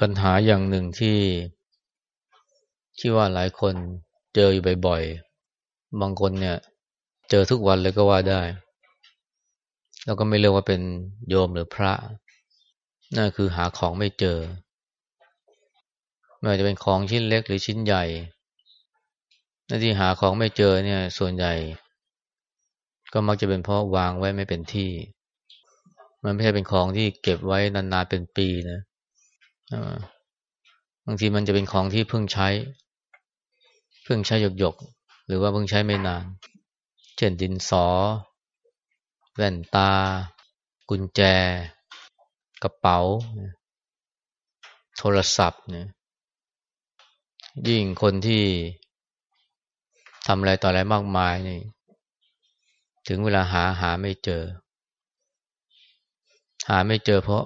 ปัญหาอย่างหนึ่งที่ที่ว่าหลายคนเจออยู่บ่อยๆ บางคนเนี่ย เจอทุกวันเลยก็ว่าได้ แล้วก็ไม่เรียกว่าเป็นโยมหรือพระนั่นคือหาของไม่เจอ ไม่ว่าจะเป็นของชิ้นเล็กหรือชิ้นใหญ่นั่นที่หาของไม่เจอเนี่ย ส่วนใหญ่ ก็มักจะเป็นเพราะวางไว้ไม่เป็นที่ มันไม่ใช่เป็นของที่เก็บไว้นานๆเป็นปีนะ บางทีมันจะเป็นของที่เพิ่งใช้ เพิ่งใช้หยกๆหรือว่าเพิ่งใช้ไม่นาน เช่นดินสอ แว่นตา กุญแจ กระเป๋า โทรศัพท์เนี่ยยิ่งคนที่ทำอะไรต่ออะไรมากมายนี่ ถึงเวลาหาหาไม่เจอ หาไม่เจอเพราะ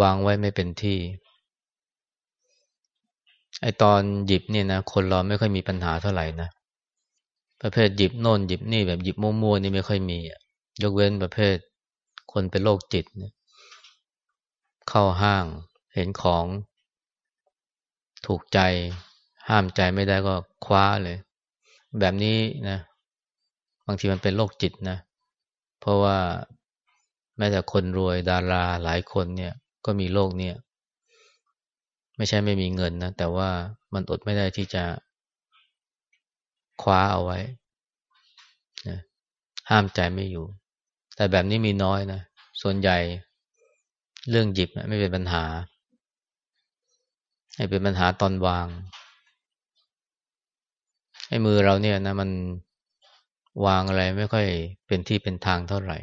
วางไว้ไม่เป็นที่ ไอตอนหยิบเนี่ยนะคนเราไม่ค่อยมีปัญหาเท่าไหร่นะ ประเภทหยิบโน่นหยิบนี่แบบหยิบมั่วๆนี่ไม่ค่อยมียกเว้นประเภท คนเป็นโรคจิตเนี่ยเข้าห้างเห็นของถูกใจ ห้ามใจไม่ได้ก็คว้าเลย แบบนี้นะบางทีมันเป็นโรคจิตนะ เพราะว่าแม้แต่คนรวยดาราหลายคนเนี่ย ก็มีโรคเนี่ยไม่ใช่ไม่มีเงินนะ แต่ว่ามันอดไม่ได้ที่จะคว้าเอาไว้นะห้ามใจไม่อยู่ แต่แบบนี้มีน้อยนะ ส่วนใหญ่เรื่องหยิบไม่เป็นปัญหาให้เป็นปัญหาตอนวาง ให้มือเราเนี่ยนะ มันวางอะไรไม่ค่อยเป็นที่เป็นทางเท่าไหร่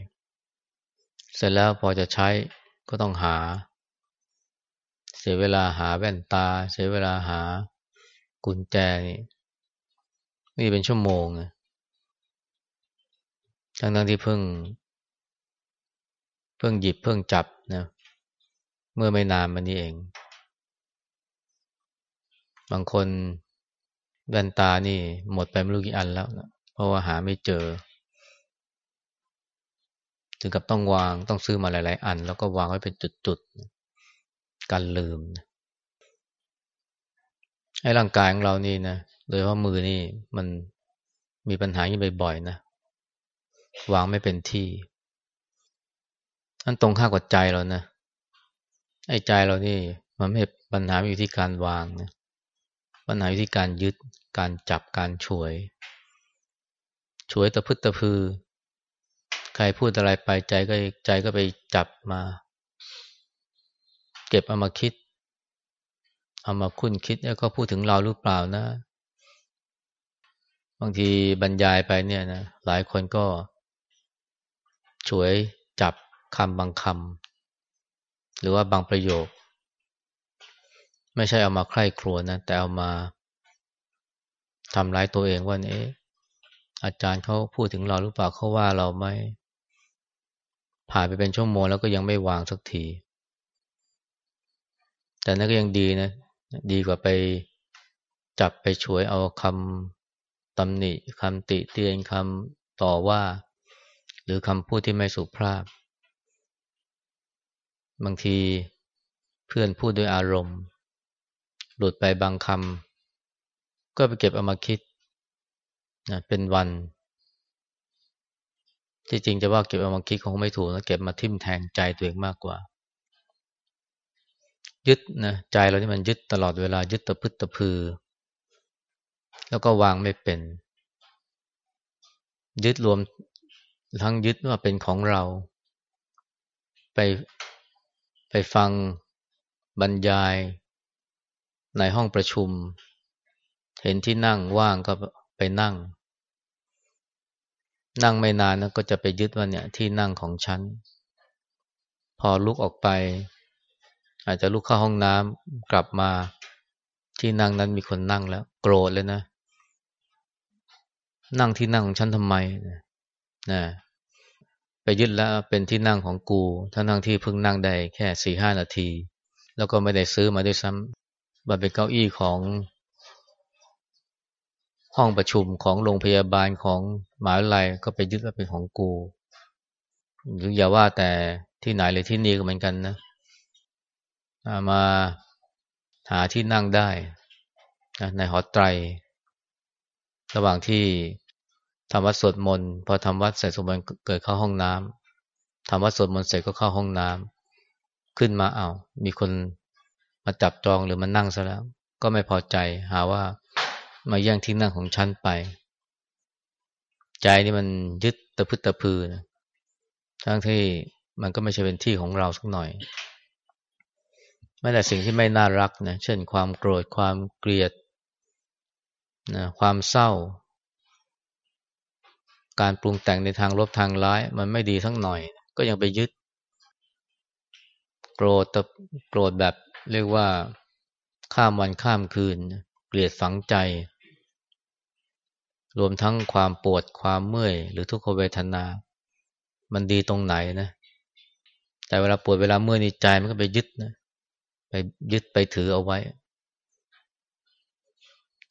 เสร็จแล้วพอจะใช้ก็ต้องหา เสียเวลาหาแว่นตา เสียเวลาหากุญแจนี่นี่เป็นชั่วโมงทั้งทั้งที่เพิ่ง เพิ่งหยิบเพิ่งจับนะ เมื่อไม่นานมานี้เอง บางคนแว่นตานี่หมดไปไม่รู้กี่อันแล้วนะเพราะว่าหาไม่เจอ ถึงกับต้องวางต้องซื้อมาหลาย ๆ อัน แล้วก็วางไว้เป็นจุดๆ การลืมไอ้ร่างกายของเรานี่นะโดยเฉพาะมือนี่มันมีปัญหาอยู่บ่อยๆนะวางไม่เป็นที่อันตรงข้ากับใจเรานะไอ้ใจเรานี่ มันไม่ปัญหาอยู่ที่การวางนะปัญหาอยู่ที่การยึดการจับการฉวยฉวยตะพึดตะพือ ใครพูดอะไรไปใจก็ใจก็ไปจับมา เก็บเอามาคิด เอามาคุ้นคิดแล้วก็พูดถึงเราหรือเปล่านะ บางทีบรรยายไปเนี่ยนะหลายคนก็ช่วยจับคำบางคำหรือว่าบางประโยค ไม่ใช่เอามาใคร่ครวญนะ แต่เอามาทำร้ายตัวเองว่าเอ๊ะอาจารย์เขาพูดถึงเราหรือเปล่าเขาว่าเราไหมผ่านไปเป็นชั่วโมงแล้วก็ยังไม่วางสักที แต่นั่นก็ยังดีนะ ดีกว่าไปจับไปช่วยเอาคำตำหนิคำติเตียนคำต่อว่า หรือคำพูดที่ไม่สุภาพ บางทีเพื่อนพูดด้วยอารมณ์ หลุดไปบางคำก็ไปเก็บเอามาคิดนะเป็นวัน ที่จริงจะว่าเก็บเอามาคิดคงไม่ถูกนะเก็บมาทิ่มแทงใจตัวเองมากกว่า ยึดนะใจเราที่มันยึดตลอดเวลายึดตะพึดตะพือ แล้วก็วางไม่เป็น ยึดรวมทั้งยึดว่าเป็นของเรา ไปไปฟังบรรยายในห้องประชุม เห็นที่นั่งว่างก็ไปนั่ง นั่งไม่นานนะก็จะไปยึดว่าเนี่ยที่นั่งของฉันพพอลุกออกไป อาจจะลุกเข้าห้องน้ำกลับมาที่นั่งนั้นมีคนนั่งแล้ว โกรธเลยนะ นั่งที่นั่งของฉันทำไมนะไปยึดแล้วเป็นที่นั่งของกูทั้งนั่งที่เพิ่งนั่งได้แค่สี่ห้านาที แล้วก็ไม่ได้ซื้อมาด้วยซ้ำมันเป็นเก้าอี้ของ ห้องประชุมของโรงพยาบาลของหมหาวิทยาลัยก็ไปยึดว่าเป็นของกูหรืออย่าว่าแต่ที่ไหนเลยที่นี่ก็เหมือนกันนะ มาหาที่นั่งได้ในหอไตร ระหว่างที่ทำวัดสวดมนต์พอทำวัดเสร็จสมบูรณ์เกิดเข้าห้องน้ำทำวัดสวดมนต์เสร็จก็เข้าห้องน้ำขึ้นมาเอา้ามีคนมาจับจองหรือมานั่งซะแล้ว ก็ไม่พอใจหาว่ามาแย่งที่นั่งของฉันไป ใจนี่มันยึดตะพึตะพือนะทั้งที่มันก็ไม่ใช่เป็นที่ของเราสักหน่อย แม้แต่สิ่งที่ไม่น่ารักนะเช่นความโกรธความเกลียดนะความเศร้า การปรุงแต่งในทางลบทางร้าย มันไม่ดีทั้งหน่อย ก็ยังไปยึด โกรธโกรธแบบเรียกว่าข้ามวันข้ามคืน เกลียดฝังใจ รวมทั้งความปวดความเมื่อย หรือทุกขเวทนา มันดีตรงไหนนะ แต่เวลาปวดเวลาเมื่อยในใจมันก็ไปยึดนะ ไปยึดไปถือเอาไว้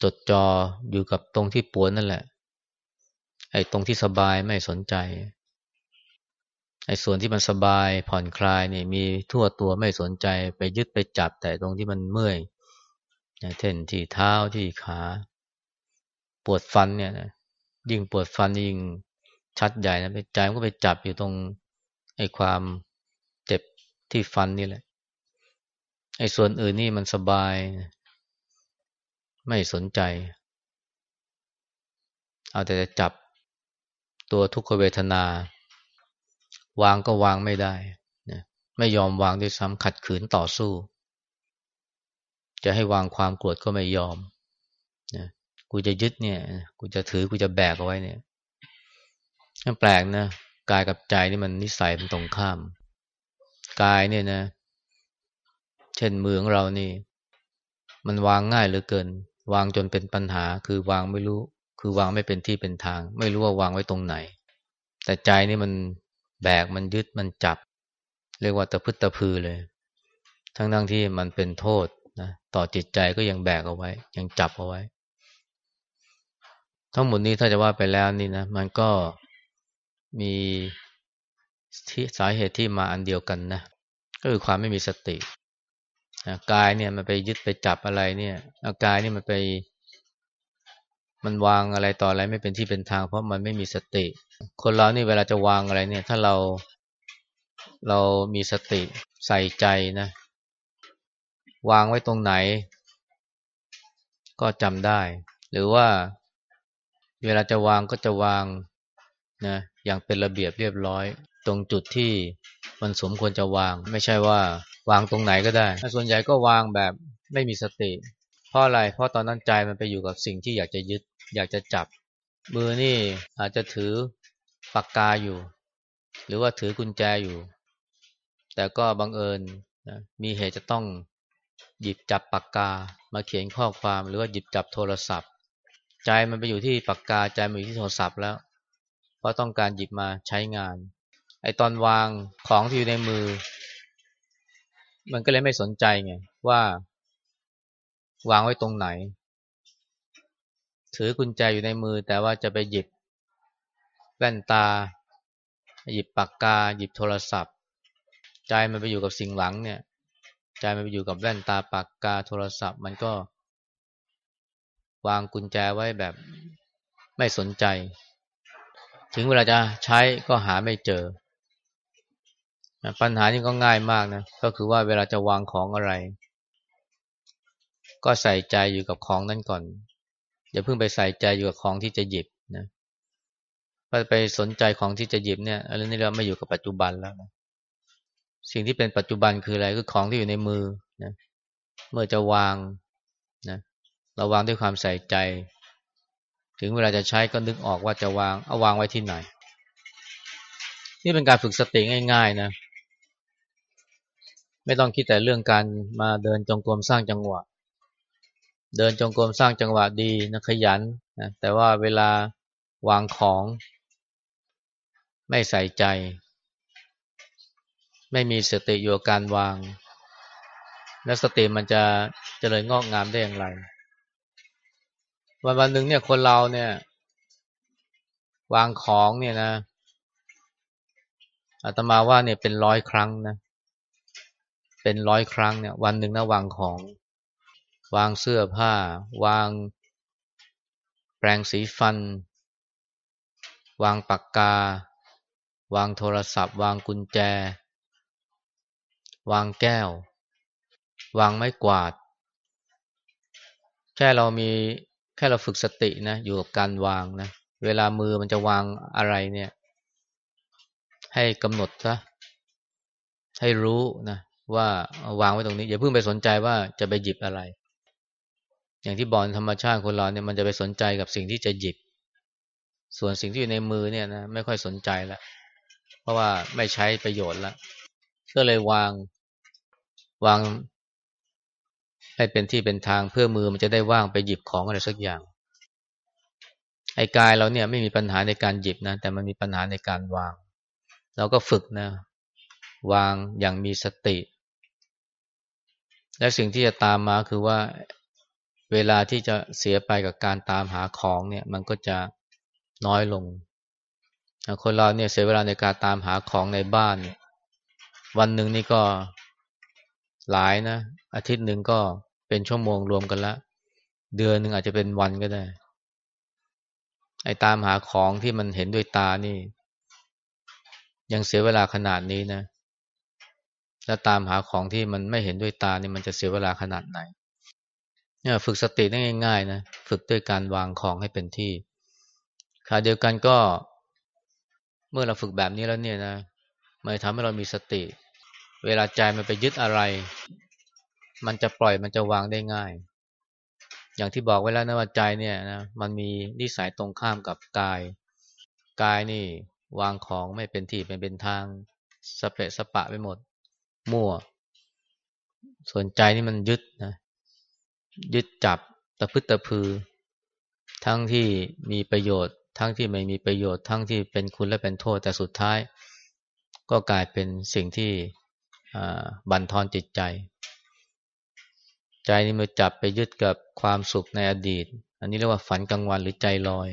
จดจออยู่กับตรงที่ปวดนั่นแหละ ไอ้ตรงที่สบายไม่สนใจ ไอ้ส่วนที่มันสบายผ่อนคลายนี่มีทั่วตัวไม่สนใจ ไปยึดไปจับแต่ตรงที่มันเมื่อยเช่นที่เท้าที่ขาปวดฟันเนี่ยนะยิ่งปวดฟันยิ่งชัดใหญ่นะไปใจมันก็ไปจับอยู่ตรงไอ้ความเจ็บที่ฟันนี่แหละ ไอ้ส่วนอื่นนี่มันสบาย ไม่สนใจ เอาแต่จะจับตัวทุกขเวทนา วางก็วางไม่ได้นะไม่ยอมวางด้วยซ้ำขัดขืนต่อสู้ จะให้วางความโกรธก็ไม่ยอมนะกูจะยึดเนี่ย กูจะถือกูจะแบกเอาไว้เนี่ยแปลกนะกายกับใจนี่มันนิสัยเป็นตรงข้าม กายเนี่ยนะ เช่นมือของเรานี่ มันวางง่ายเหลือเกิน วางจนเป็นปัญหา คือวางไม่รู้ คือวางไม่เป็นที่เป็นทาง ไม่รู้ว่าวางไว้ตรงไหน แต่ใจนี่มันแบกมันยึดมันจับ เรียกว่าตะพึตตะพือเลย ทั้งทั้งที่มันเป็นโทษนะต่อจิตใจก็ยังแบกเอาไว้ ยังจับเอาไว้ ทั้งหมดนี้ถ้าจะว่าไปแล้วนี่นะมันก็มีที่สาเหตุที่มาอันเดียวกันนะก็คือความไม่มีสติ กายเนี่ยมันไปยึดไปจับอะไรเนี่ยอากายเนี่ยมันไป มันวางอะไรต่ออะไรไม่เป็นที่เป็นทาง เพราะมันไม่มีสติ คนเรานี่เวลาจะวางอะไรเนี่ย ถ้าเราเรามีสติใส่ใจนะ วางไว้ตรงไหน ก็จำได้ หรือว่าเวลาจะวางก็จะวางนะอย่างเป็นระเบียบเรียบร้อย ตรงจุดที่มันสมควรจะวาง ไม่ใช่ว่า วางตรงไหนก็ได้ ส่วนใหญ่ก็วางแบบไม่มีสติ เพราะอะไร เพราะตอนนั้นใจมันไปอยู่กับสิ่งที่อยากจะยึด อยากจะจับ มือนี่อาจจะถือปากกาอยู่ หรือว่าถือกุญแจอยู่ แต่ก็บังเอิญนะมีเหตุจะต้องหยิบจับปากกา มาเขียนข้อความหรือว่าหยิบจับโทรศัพท์ ใจมันไปอยู่ที่ปากกาใจมันอยู่ที่โทรศัพท์แล้ว เพราะต้องการหยิบมาใช้งาน ไอตอนวางของที่อยู่ในมือ มันก็เลยไม่สนใจไงว่าวางไว้ตรงไหน ถือกุญแจอยู่ในมือ แต่ว่าจะไปหยิบแว่นตา หยิบปากกา หยิบโทรศัพท์ ใจมันไปอยู่กับสิ่งหลังเนี่ย ใจมันไปอยู่กับแว่นตาปากกาโทรศัพท์ มันก็ วางกุญแจไว้แบบไม่สนใจ ถึงเวลาจะใช้ก็หาไม่เจอ ปัญหานี้ก็ง่ายมากนะ ก็คือว่าเวลาจะวางของอะไร ก็ใส่ใจอยู่กับของนั้นก่อน อย่าเพิ่งไปใส่ใจอยู่กับของที่จะหยิบนะพอไปสนใจของที่จะหยิบเนี่ยอันนี้เราไม่อยู่กับปัจจุบันแล้วนะสิ่งที่เป็นปัจจุบันคืออะไรคือของที่อยู่ในมือนะเมื่อจะวางนะเราวางด้วยความใส่ใจ ถึงเวลาจะใช้ก็นึกออกว่าจะวางเอาวางไว้ที่ไหน นี่เป็นการฝึกสติง่าย ๆ นะ ไม่ต้องคิดแต่เรื่องการมาเดินจงกรมสร้างจังหวะ เดินจงกรมสร้างจังหวะดีนะขยันนะแต่ว่าเวลาวางของไม่ใส่ใจ ไม่มีสติอยู่การวาง แล้วสติมันจะจะเจริญงอกงามได้อย่างไร วันวันหนึ่งเนี่ยคนเราเนี่ย วางของเนี่ยนะอาตมาว่าเนี่ยเป็นร้อยครั้งนะ เป็นร้อยครั้งเนี่ยวันหนึ่งนะวางของ วางเสื้อผ้า วางแปรงสีฟัน วางปากกา วางโทรศัพท์ วางกุญแจ วางแก้ว วางไม้กวาด แค่เรามีแค่เราฝึกสตินะอยู่กับการวางนะเวลามือมันจะวางอะไรเนี่ย ให้กำหนดซะให้รู้นะ ว่าวางไว้ตรงนี้ อย่าเพิ่งไปสนใจว่าจะไปหยิบอะไร อย่างที่บอกธรรมชาติคนเราเนี่ยมันจะไปสนใจกับสิ่งที่จะหยิบ ส่วนสิ่งที่อยู่ในมือเนี่ยนะไม่ค่อยสนใจแล้วเพราะว่าไม่ใช้ประโยชน์แล้วก็เลยวางวาง ให้เป็นที่เป็นทางเพื่อมือมันจะได้ว่างไปหยิบของอะไรสักอย่างไอ้กายเราเนี่ยไม่มีปัญหาในการหยิบนะ แต่มันมีปัญหาในการวาง เราก็ฝึกนะ วางอย่างมีสติ และสิ่งที่จะตามมาคือว่าเวลาที่จะเสียไปกับการตามหาของเนี่ย มันก็จะน้อยลง คนเราเนี่ยเสียเวลาในการตามหาของในบ้านเนี่ย วันหนึ่งนี่ก็หลายนะ อาทิตย์หนึ่งก็เป็นชั่วโมงรวมกันละ เดือนหนึ่งอาจจะเป็นวันก็ได้ ไอ้ตามหาของที่มันเห็นด้วยตานี่ ยังเสียเวลาขนาดนี้นะ แล้วตามหาของที่มันไม่เห็นด้วยตานี่มันจะเสียเวลาขนาดไหนเนี่ยฝึกสติได้ง่ายๆนะฝึกด้วยการวางของให้เป็นที่ขาเดียวกันก็เมื่อเราฝึกแบบนี้แล้วเนี่ยนะมันทำให้เรามีสติ เวลาใจมันไปยึดอะไร มันจะปล่อยมันจะวางได้ง่าย อย่างที่บอกไว้แล้วนะว่าใจเนี่ยนะมันมีนิสัยตรงข้ามกับกาย กายนี่วางของไม่เป็นที่เป็นเป็นทางสเปะสปะไปหมด มั่ว ส่วนใจนี่มันยึดนะ ยึดจับตะพึดตะพือ ทั้งที่มีประโยชน์ ทั้งที่ไม่มีประโยชน์ ทั้งที่เป็นคุณและเป็นโทษ แต่สุดท้าย ก็กลายเป็นสิ่งที่บั่นทอนจิตใจ ใจนี่มาจับไปยึดกับความสุขในอดีต อันนี้เรียกว่าฝันกลางวันหรือใจลอย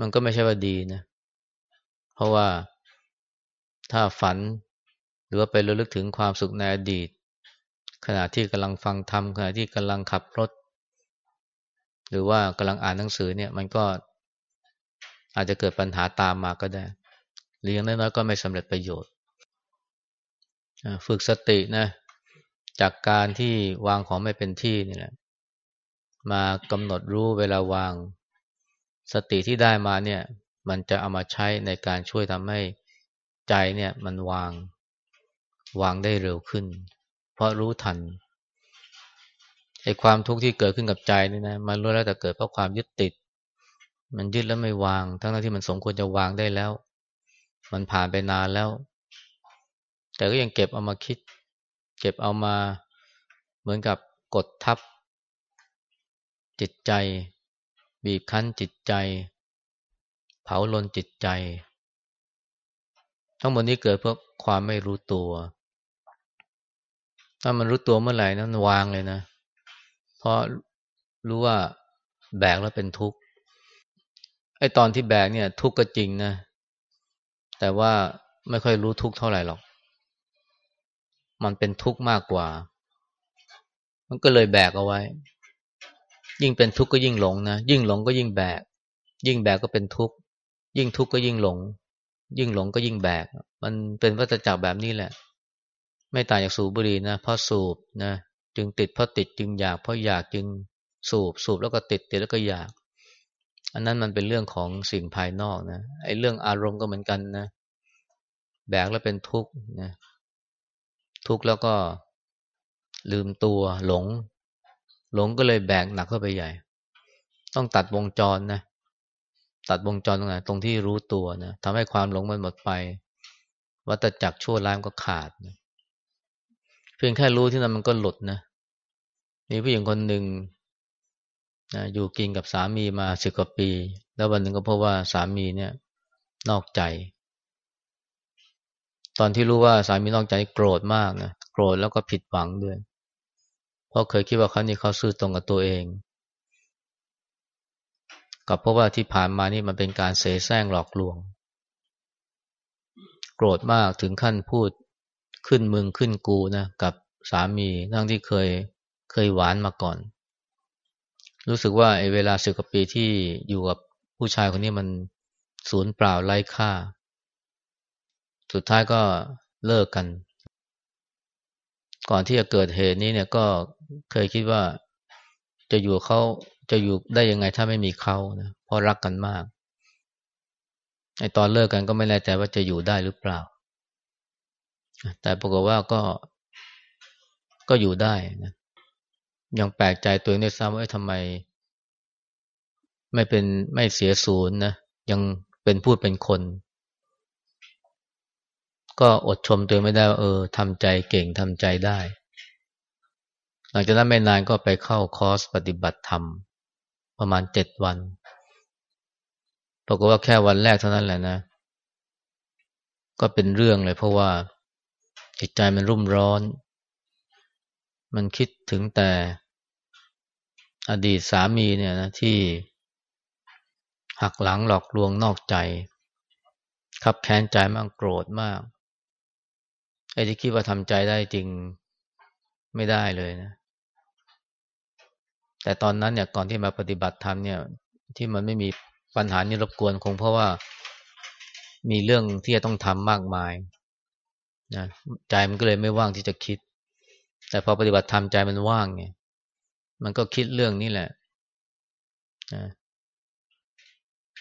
มันก็ไม่ใช่ว่าดีนะ เพราะว่าถ้าฝัน หรือว่าไประลึกถึงความสุขในอดีต ขณะที่กำลังฟังธรรมขณะที่กำลังขับรถ หรือว่ากำลังอ่านหนังสือเนี่ยมันก็อาจจะเกิดปัญหาตามมาก็ได้หรือยังน้อยๆก็ไม่สำเร็จประโยชน์ฝึกสตินะจากการที่วางของไม่เป็นที่นี่แหละมากำหนดรู้เวลาวาง สติที่ได้มาเนี่ย มันจะเอามาใช้ในการช่วยทำให้ใจเนี่ยมันวาง วางได้เร็วขึ้น เพราะรู้ทันไอ้ความทุกข์ที่เกิดขึ้นกับใจนี่นะมันรู้แล้วแต่เกิดเพราะความยึดติด มันยึดแล้วไม่วาง ทั้งที่มันสมควรจะวางได้แล้ว มันผ่านไปนานแล้ว แต่ก็ยังเก็บเอามาคิด เก็บเอามาเหมือนกับกดทับ จิตใจ บีบคั้นจิตใจ เผาลนจิตใจ ทั้งหมดนี้เกิดเพราะความไม่รู้ตัว ถ้ามันรู้ตัวเมื่อไหร่นั้นวางเลยนะ เพราะรู้ว่าแบกแล้วเป็นทุกข์ ไอ้ตอนที่แบกเนี่ย ทุกข์ก็จริงนะ แต่ว่าไม่ค่อยรู้ทุกข์เท่าไหร่หรอก มันเป็นทุกข์มากกว่า มันก็เลยแบกเอาไว้ ยิ่งเป็นทุกข์ก็ยิ่งหลงนะ ยิ่งหลงก็ยิ่งแบก ยิ่งแบกก็เป็นทุกข์ ยิ่งทุกข์ก็ยิ่งหลง ยิ่งหลงก็ยิ่งแบก มันเป็นวัฏจักรแบบนี้แหละ ไม่ต่างจากสูบบุหรี่นะเพราะสูบนะจึงติดเพราะติดจึงอยากเพราะอยากจึงสูบสูบแล้วก็ติดติดแล้วก็อยาก อันนั้นมันเป็นเรื่องของสิ่งภายนอกนะไอ้เรื่องอารมณ์ก็เหมือนกันนะแบกแล้วเป็นทุกข์นะทุกข์แล้วก็ลืมตัวหลง หลงก็เลยแบกหนักเข้าไปใหญ่ ต้องตัดวงจรนะตัดวงจรตรงไหนตรงที่รู้ตัวนะทำให้ความหลงมันหมดไป วัตจักรชั่วร้ายก็ขาดนะ พียงแค่รู้ที่นั้นมันก็หลุดนะ มีผู้หญิงคนหนึ่งนะอยู่กินกับสามีมาสิบกว่าปี แล้ววันหนึ่งก็พบว่าสามีเนี่ย นอกใจ ตอนที่รู้ว่าสามีนอกใจโกรธมากนะโกรธแล้วก็ผิดหวังด้วย เพราะเคยคิดว่าเขานี่เขาซื่อตรงกับตัวเองกับเพราะว่าที่ผ่านมานี่มันเป็นการเสแสร้งหลอกลวง โกรธมากถึงขั้นพูด ขึ้นมึงขึ้นกูนะกับสามีทั้งที่เคยเคยหวานมาก่อน รู้สึกว่าไอ้เวลาสิบกว่าปีที่อยู่กับผู้ชายคนนี้มันสูญเปล่าไร้ค่า สุดท้ายก็เลิกกัน ก่อนที่จะเกิดเหตุนี้เนี่ยก็เคยคิดว่าจะอยู่เขาจะอยู่ได้ยังไงถ้าไม่มีเขานะเพราะรักกันมากไอตอนเลิกกันก็ไม่แน่ใจว่าจะอยู่ได้หรือเปล่า แต่ปรากฏว่าก็ก็อยู่ได้นะยังแปลกใจตัวเองด้วยซ้ำว่าทำไม ไม่เป็นไม่เสียศูนย์นะยังเป็นพูดเป็นคน ก็อดชมตัวไม่ได้ว่าเออทำใจเก่งทำใจได้ หลังจากนั้นไม่นานก็ไปเข้าคอร์สปฏิบัติธรรม ประมาณเจ็ดวันปรากฏว่าแค่วันแรกเท่านั้นแหละนะ ก็เป็นเรื่องเลยเพราะว่า จิตใจมันรุ่มร้อน มันคิดถึงแต่อดีตสามีเนี่ยนะที่หักหลังหลอกลวงนอกใจ ขับแค้นใจมากโกรธมากไอ้ที่คิดว่าทำใจได้จริงไม่ได้เลยนะ แต่ตอนนั้นเนี่ยก่อนที่มาปฏิบัติธรรมเนี่ย ที่มันไม่มีปัญหานี้รบกวนคงเพราะว่ามีเรื่องที่จะต้องทำมากมาย นะใจมันก็เลยไม่ว่างที่จะคิด แต่พอปฏิบัติธรรมใจมันว่างไงมันก็คิดเรื่องนี้แหละนะ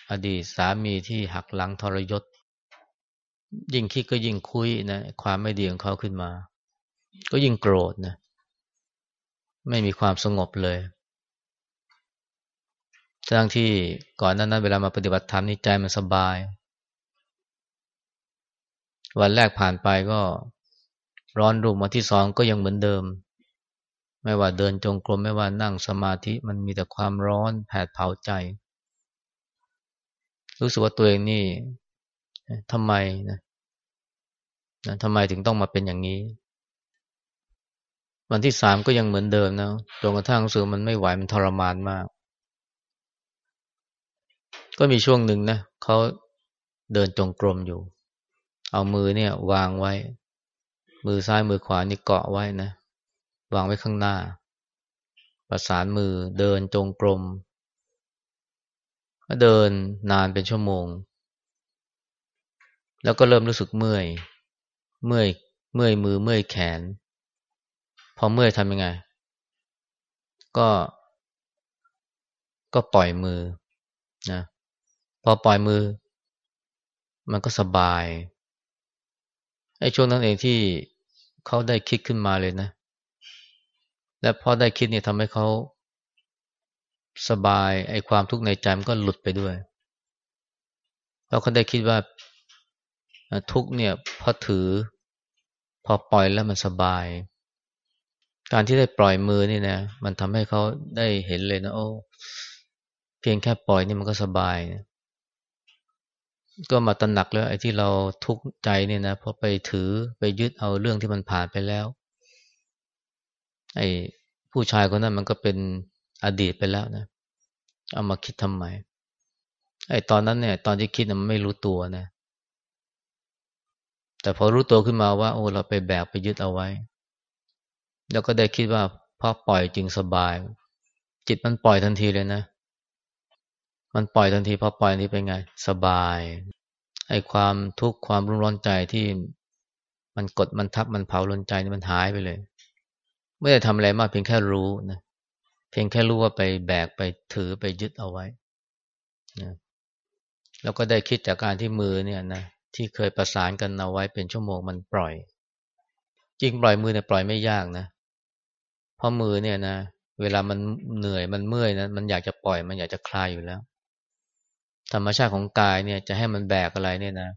อดีตสามีที่หักหลังทรยศ ยิ่งคิดก็ยิ่งคุยนะความไม่ดีของเขาขึ้นมา ก็ยิ่งโกรธนะไม่มีความสงบเลยทั้งที่ก่อนนั้นนั้นเวลามาปฏิบัติธรรมนี่ใจมันสบาย วันแรกผ่านไปก็ร้อนรุ่มวันที่สองก็ยังเหมือนเดิม ไม่ว่าเดินจงกรมไม่ว่านั่งสมาธิมันมีแต่ความร้อนแผดเผาใจ รู้สึกว่าตัวเองนี่ทำไมนะทำไมถึงต้องมาเป็นอย่างนี้ วันที่สามก็ยังเหมือนเดิมนะจนกระทั่งรู้สึกมันไม่ไหวมันทรมานมาก ก็มีช่วงหนึ่งนะเขาเดินจงกรมอยู่ เอามือเนี่ยวางไว้ มือซ้ายมือขวานี่เกาะไว้นะ วางไว้ข้างหน้า ประสานมือเดินจงกรมเดินนานเป็นชั่วโมง แล้วก็เริ่มรู้สึกเมื่อย เมื่อย เมื่อยมือเมื่อยแขน พอเมื่อยทำยังไง ก็ ก็ปล่อยมือนะ พอปล่อยมือ มันก็สบาย ไอ้ช่วงนั้นเองที่เขาได้คิดขึ้นมาเลยนะ และพอได้คิดเนี่ยทำให้เขาสบายไอ้ความทุกข์ในใจมันก็หลุดไปด้วยแล้วเขาได้คิดว่าทุกเนี่ยพอถือ พอปล่อยแล้วมันสบาย การที่ได้ปล่อยมือนี่นะมันทำให้เขาได้เห็นเลยนะโอ้เพียงแค่ปล่อยนี่มันก็สบายนะ ก็มาตระหนักแล้วไอ้ที่เราทุกข์ใจเนี่ยนะเพราะไปถือไปยึดเอาเรื่องที่มันผ่านไปแล้ว ไอ้ผู้ชายคนนั้นมันก็เป็นอดีตไปแล้วนะ เอามาคิดทำไม ไอ้ตอนนั้นเนี่ย ตอนที่คิดมันไม่รู้ตัวนะ แต่พอรู้ตัวขึ้นมาว่า โอ้เราไปแบกไปยึดเอาไว้ แล้วก็ได้คิดว่าพอปล่อยจริงสบาย จิตมันปล่อยทันทีเลยนะ มันปล่อยทันทีพอปล่อยนี้เป็นไง สบายไอ้ความทุกข์ความรุนร้อนใจที่มันกดมันทับมันเผาลนใจนี่มันหายไปเลย ไม่ได้ทำอะไรมากเพียงแค่รู้นะเพียงแค่รู้ว่าไปแบกไปถือไปยึดเอาไว้นะแล้วก็ได้คิดจากการที่มือเนี่ยนะที่เคยประสานกันเอาไว้เป็นชั่วโมงมันปล่อย จริงปล่อยมือเนี่ยปล่อยไม่ยากนะเพราะมือเนี่ยนะเวลามันเหนื่อยมันเมื่อยนะมันอยากจะปล่อยมันอยากจะคลายอยู่แล้ว ธรรมชาติของกายเนี่ยจะให้มันแบกอะไรเนี่ยนะ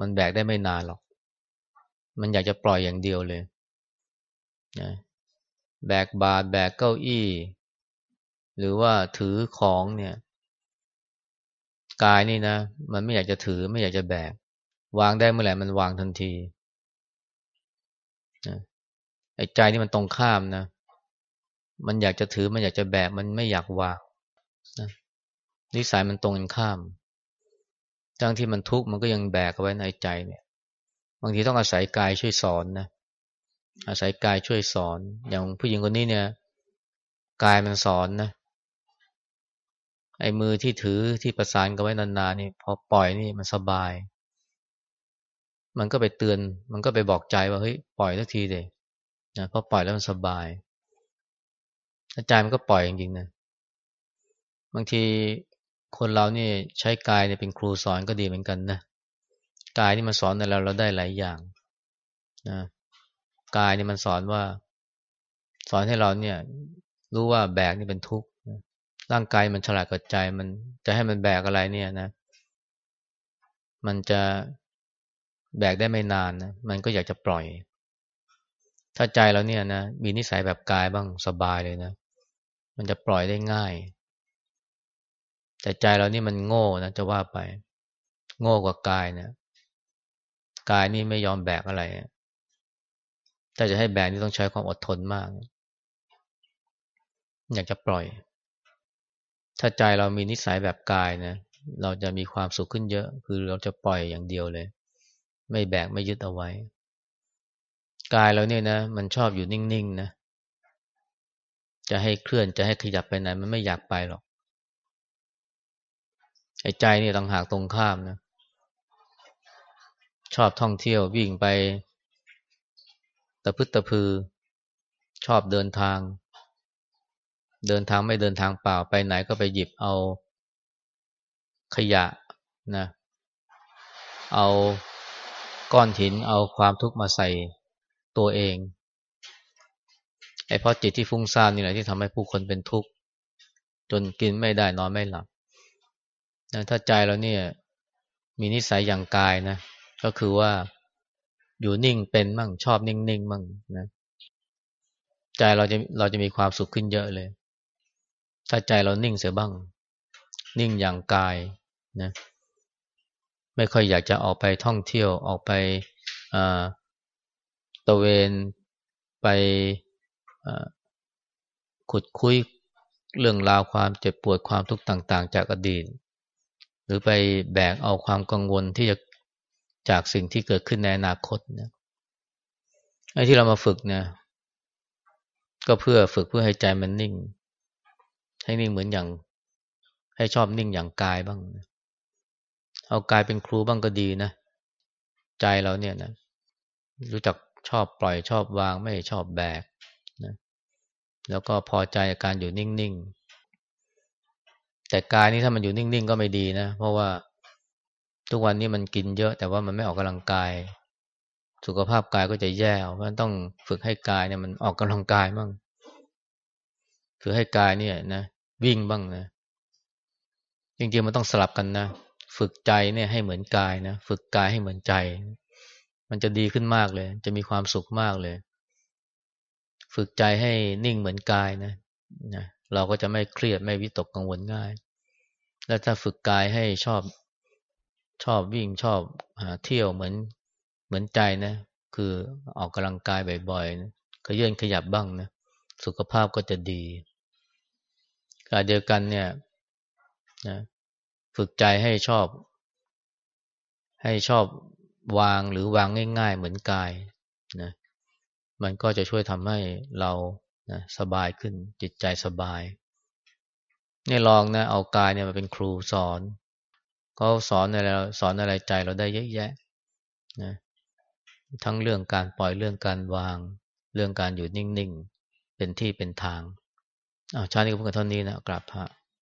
มันแบกได้ไม่นานหรอก มันอยากจะปล่อยอย่างเดียวเลยนะแบกบาดแบกเก้าอี้ หรือว่าถือของเนี่ยกายนี่นะ มันไม่อยากจะถือไม่อยากจะแบก วางได้เมื่อไหร่มันวางทันทีนะไอ้ใจนี่มันตรงข้ามนะ มันอยากจะถือมันอยากจะแบก มันไม่อยากวาง นิสัยมันตรงกันข้ามทั้งที่มันทุกข์มันก็ยังแบกเอาไว้ในใจเนี่ย บางทีต้องอาศัยกายช่วยสอนนะ อาศัยกายช่วยสอน อย่างผู้หญิงคนนี้เนี่ย กายมันสอนนะ ไอ้มือที่ถือที่ประสานกันไว้นานๆนี่พอปล่อยนี่มันสบาย มันก็ไปเตือน มันก็ไปบอกใจว่าเฮ้ยปล่อยสักทีเดยนะพอปล่อยแล้วมันสบายใจมันก็ปล่อยจริงๆนะ บางที คนเรานี่ใช้กายเนี่ยเป็นครูสอนก็ดีเหมือนกันนะกายนี่มันสอนในเราเราได้หลายอย่างนะกายนี่มันสอนว่า สอนให้เราเนี่ย รู้ว่าแบกนี่เป็นทุกข์ร่างกายมันฉลาดกับใจมันจะให้มันแบกอะไรเนี่ยนะ มันจะแบกได้ไม่นานนะมันก็อยากจะปล่อย ถ้าใจเราเนี่ยนะมีนิสัยแบบกายบ้างสบายเลยนะมันจะปล่อยได้ง่าย แต่ใจเรานี่มันโง่นะจะว่าไป โง่กว่ากายนะกายนี่ไม่ยอมแบกอะไรแต่จะให้แบกนี่ต้องใช้ความอดทนมาก อยากจะปล่อย ถ้าใจเรามีนิสัยแบบกายนะเราจะมีความสุขขึ้นเยอะ คือเราจะปล่อยอย่างเดียวเลย ไม่แบกไม่ยึดเอาไว้ กายเราเนี่ยนะมันชอบอยู่นิ่งๆนะจะให้เคลื่อนจะให้ขยับไปไหนมันไม่อยากไปหรอก ไอ้ใจนี่ต้องหากตรงข้ามนะ ชอบท่องเที่ยววิ่งไปตะพึดตะพือ ชอบเดินทาง เดินทางไม่เดินทางเปล่าไปไหนก็ไปหยิบเอาขยะนะ เอาก้อนหินเอาความทุกข์มาใส่ตัวเองไอ้เพราะจิตที่ฟุ้งซ่านนี่แหละที่ทำให้ผู้คนเป็นทุกข์จนกินไม่ได้นอนไม่หลับ นะถ้าใจเราเนี่ย มีนิสัยอย่างกายนะ ก็คือว่าอยู่นิ่งเป็นมั่งชอบนิ่งๆมั่งนะใจเราจะเราจะมีความสุขขึ้นเยอะเลย ถ้าใจเรานิ่งเสียบ้าง นิ่งอย่างกายนะ ไม่ค่อยอยากจะออกไปท่องเที่ยวออกไปตะเวนไปขุดคุยเรื่องราวความเจ็บปวดความทุกข์ต่าง ๆ จากอดีต หรือไปแบกเอาความกังวลที่จะจากสิ่งที่เกิดขึ้นในอนาคตนะไอ้ที่เรามาฝึกเนี่ยก็เพื่อฝึกเพื่อให้ใจมันนิ่ง ให้นิ่งเหมือนอย่าง ให้ชอบนิ่งอย่างกายบ้างเอากายเป็นครูบ้างก็ดีนะใจเราเนี่ยนะรู้จักชอบปล่อยชอบวางไม่ชอบแบกนะแล้วก็พอใจการอยู่นิ่งๆ แต่กายนี่ถ้ามันอยู่นิ่งๆก็ไม่ดีนะ เพราะว่าทุกวันนี้มันกินเยอะ แต่ว่ามันไม่ออกกำลังกาย สุขภาพกายก็จะแย่เพราะต้องฝึกให้กายเนี่ยมันออกกำลังกายบ้างคือให้กายเนี่ยนะวิ่งบ้างนะจริงๆมันต้องสลับกันนะฝึกใจเนี่ยให้เหมือนกายนะฝึกกายให้เหมือนใจ มันจะดีขึ้นมากเลย จะมีความสุขมากเลย ฝึกใจให้นิ่งเหมือนกายนะนะ เราก็จะไม่เครียดไม่วิตกกังวลง่าย แล้วถ้าฝึกกายให้ชอบชอบวิ่งชอบเที่ยวเหมือนเหมือนใจนะ คือออกกำลังกายบ่อยๆนะขยื่นขยับบ้างนะ สุขภาพก็จะดีขณะเดียวกันเนี่ยนะฝึกใจให้ชอบ ให้ชอบวางหรือวางง่าย ๆ เหมือนกายนะมันก็จะช่วยทำให้เรา นะสบายขึ้นจิตใจสบายนี่ลองนะเอากายเนี่ยมาเป็นครูสอนเขาสอนอะไรสอนอะไรใจเราได้เยอะแยะนะทั้งเรื่องการปล่อยเรื่องการวาง เรื่องการอยู่นิ่งๆ เป็นที่เป็นทางอาชาตินี้ก็เพิ่งเท่านี้นะกราบพระ